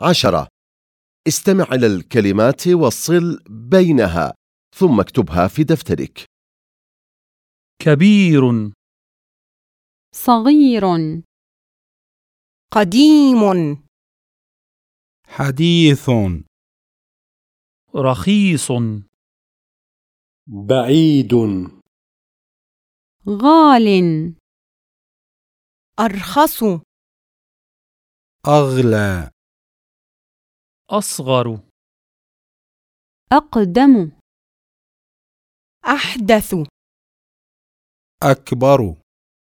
عشرة. استمع إلى الكلمات وصل بينها ثم اكتبها في دفترك. كبير. صغير. قديم. حديث. رخيص. بعيد. غال. أرخص. أغلى. أصغر. أقدم. أحدث. أكبر.